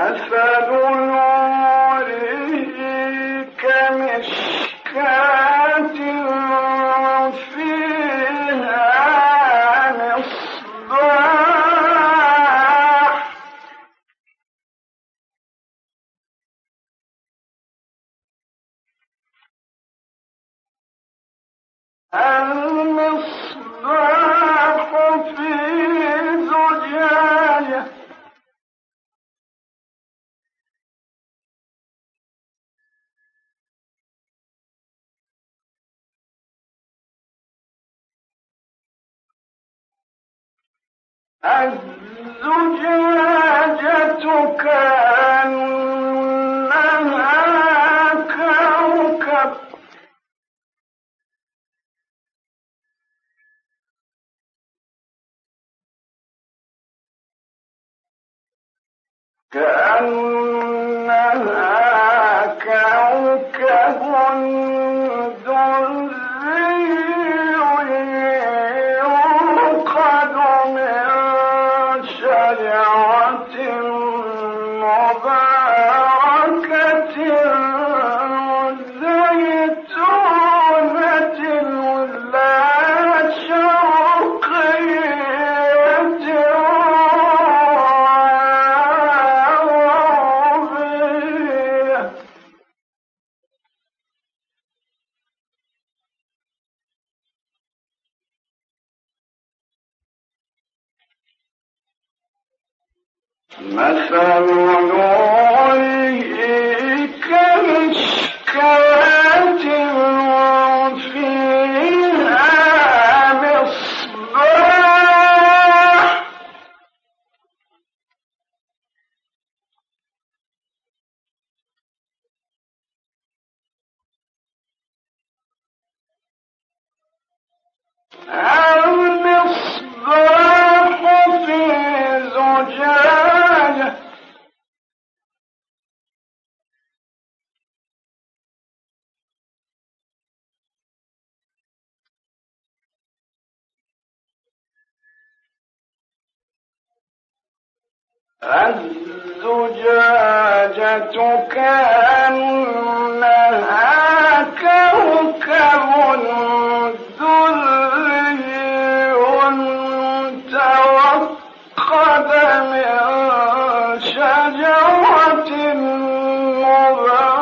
كمشكاة الزجاجة كأنها كوكب. كأنها الزجاجة كأنها كوكب دري توقد من شجرة مباركة.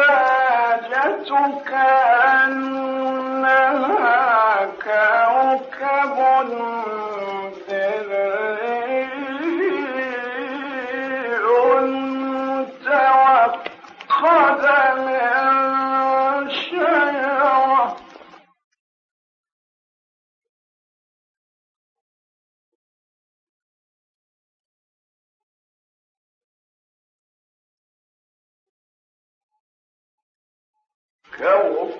الزجاجة كأنها كوكب من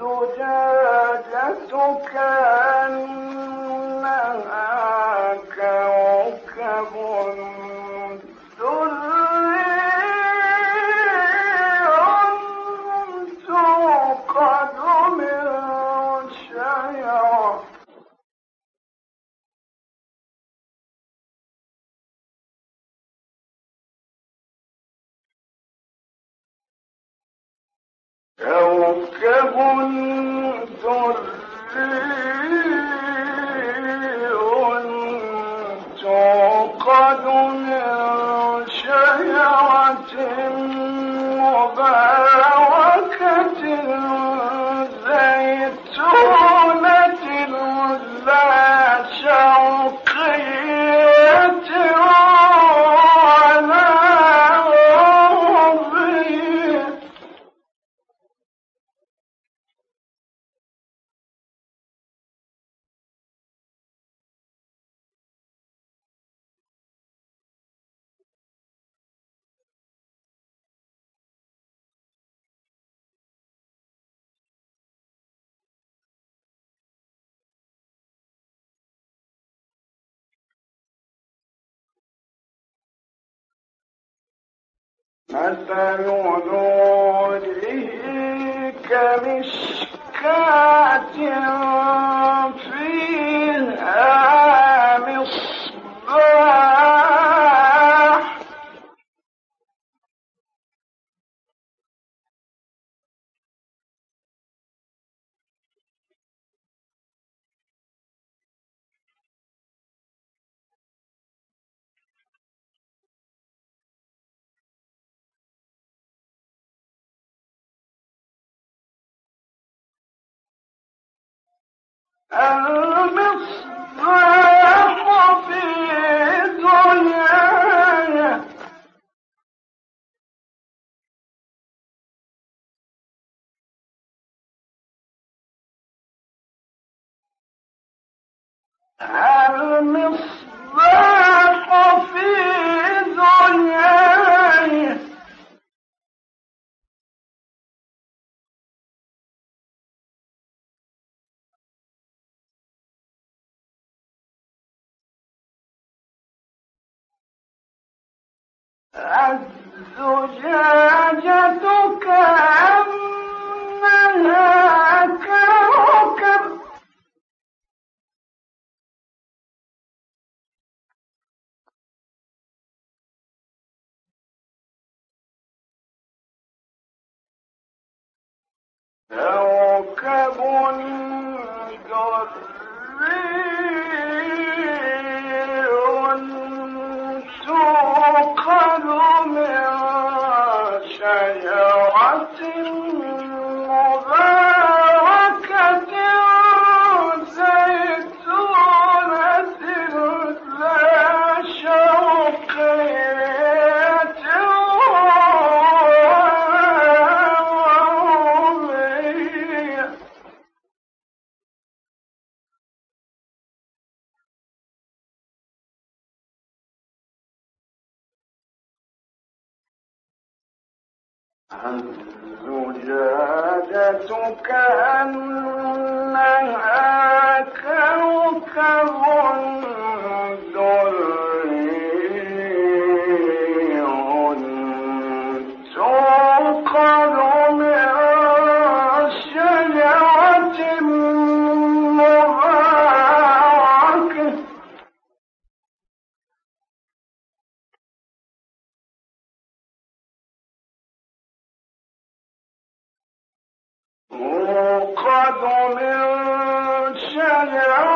الزجاجة كأنها مثل نوره كمشكاة المصباح الزجاجة كأنها العالمين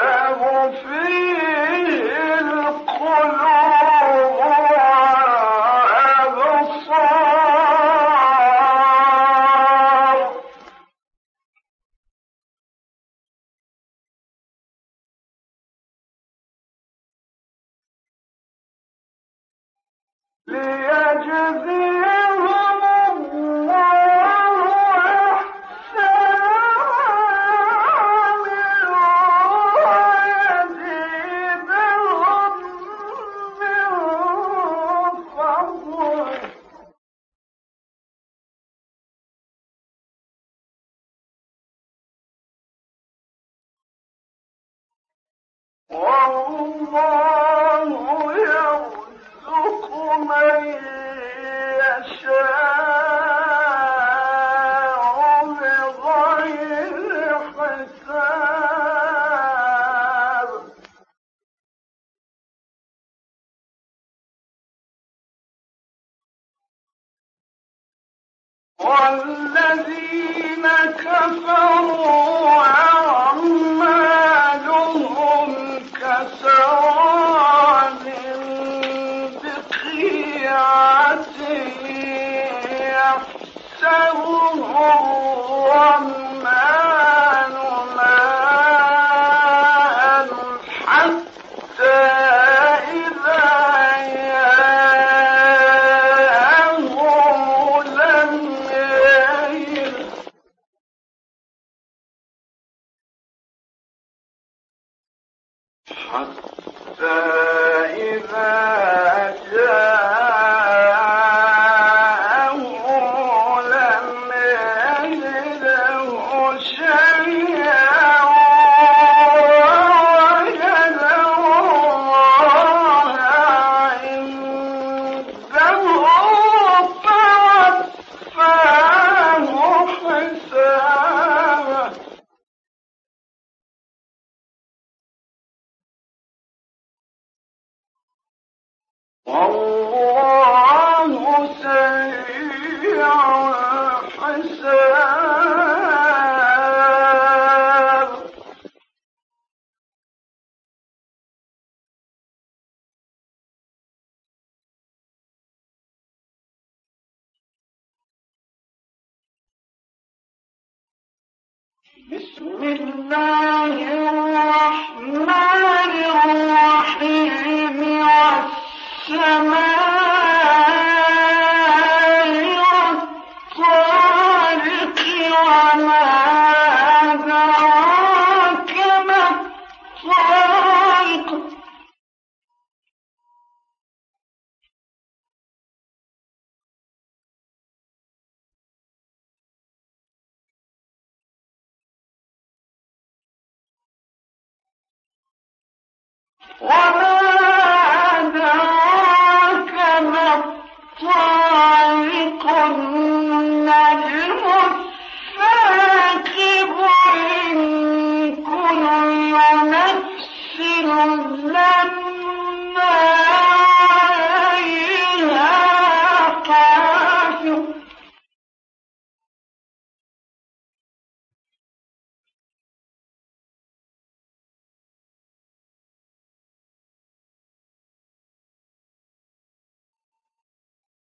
لمفلحون وما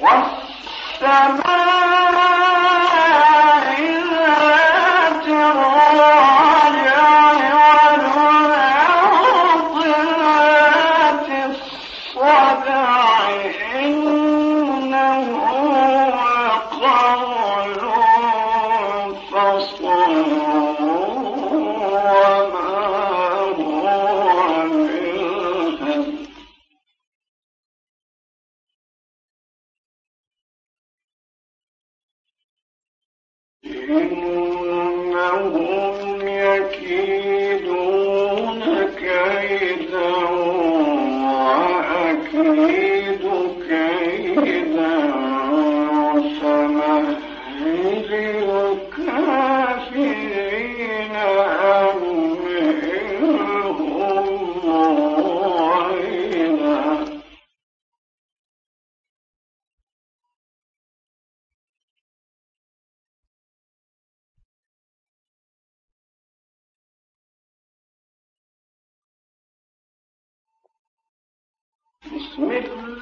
بسم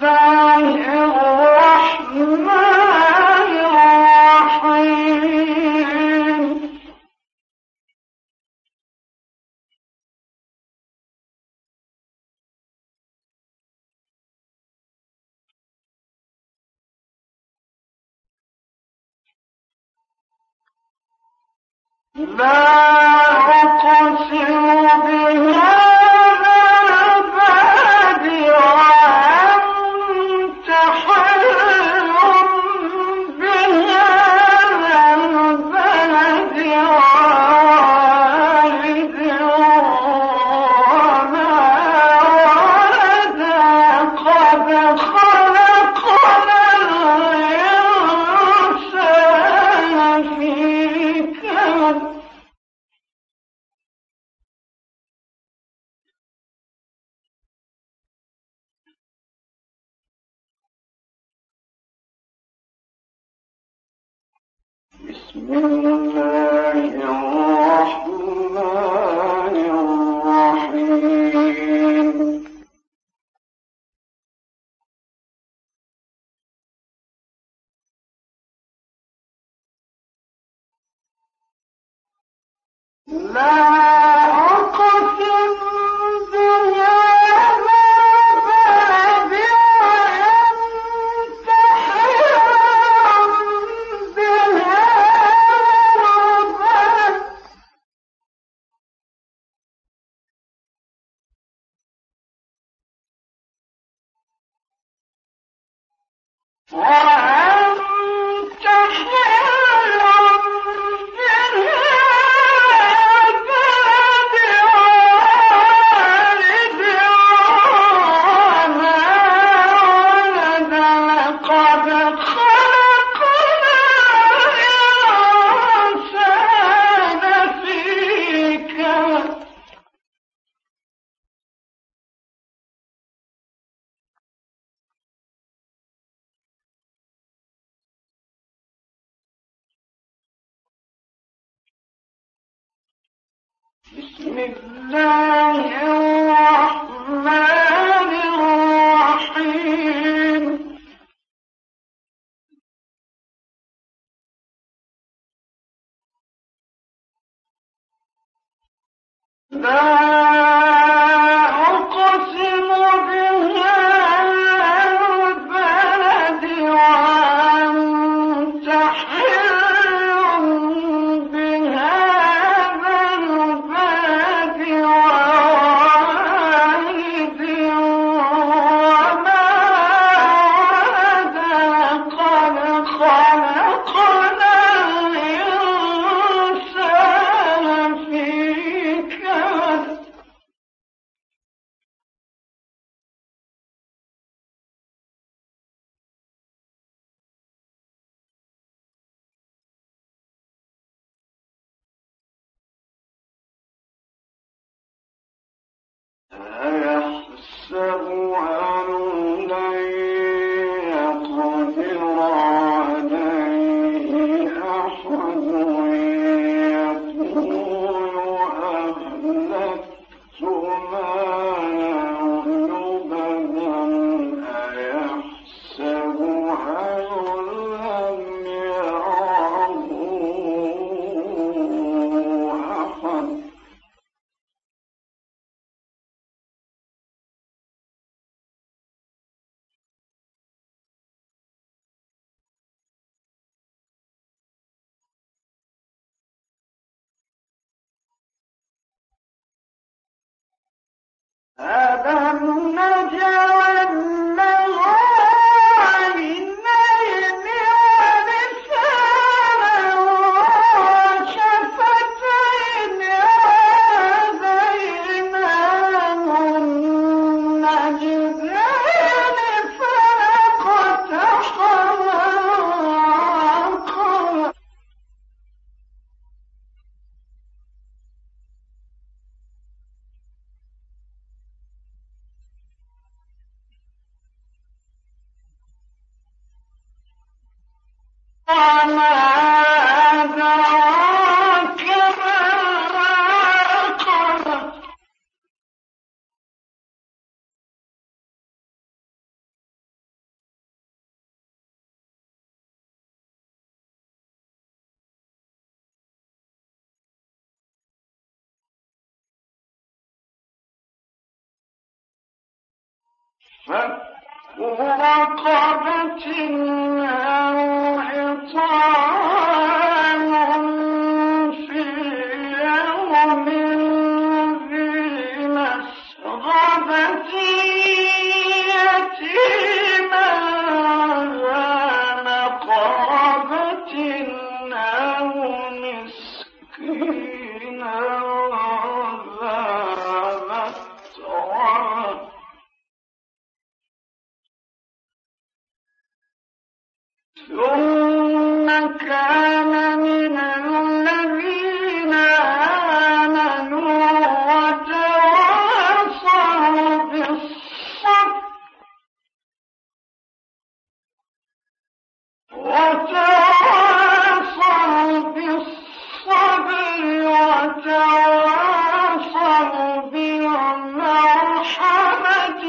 لا Mm-hmm. أيحسب رقبة أو إطعام بالمرحمة